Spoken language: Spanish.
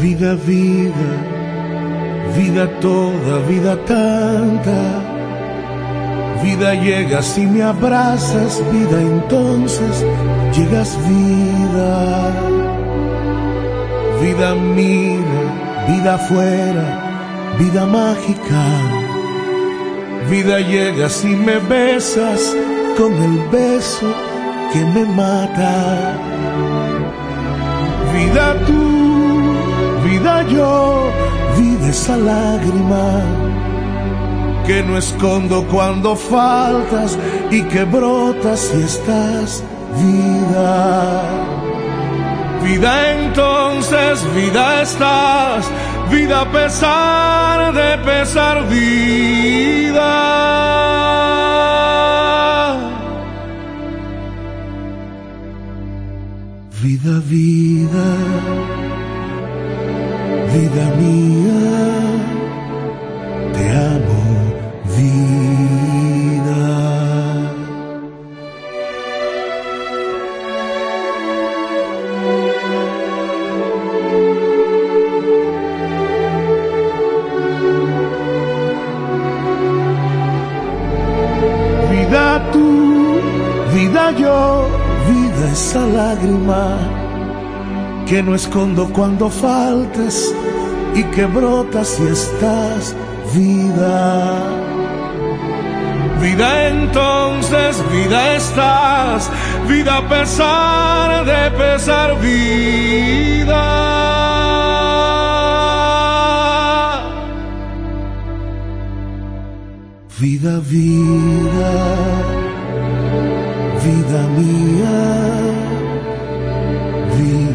Vida, vida, vida toda, vida tanta. Vida llegas y me abrazas, vida entonces llegas vida. Vida mira, vida afuera, vida mágica. Vida llegas y me besas con el beso que me mata. Vida yo, vida esa lágrima que no escondo cuando faltas y que brotas y estás vida. Vida entonces, vida estás, vida a pesar de pesar vida. Vida, vida, vida mía, te amo, vida. Vida tú, vida yo, vida esa lágrima que no escondo cuando faltas y que brota si estás vida. Vida entonces, vida estás, vida a pesar de pesar, vida. Vida, vida, vida mía, vida.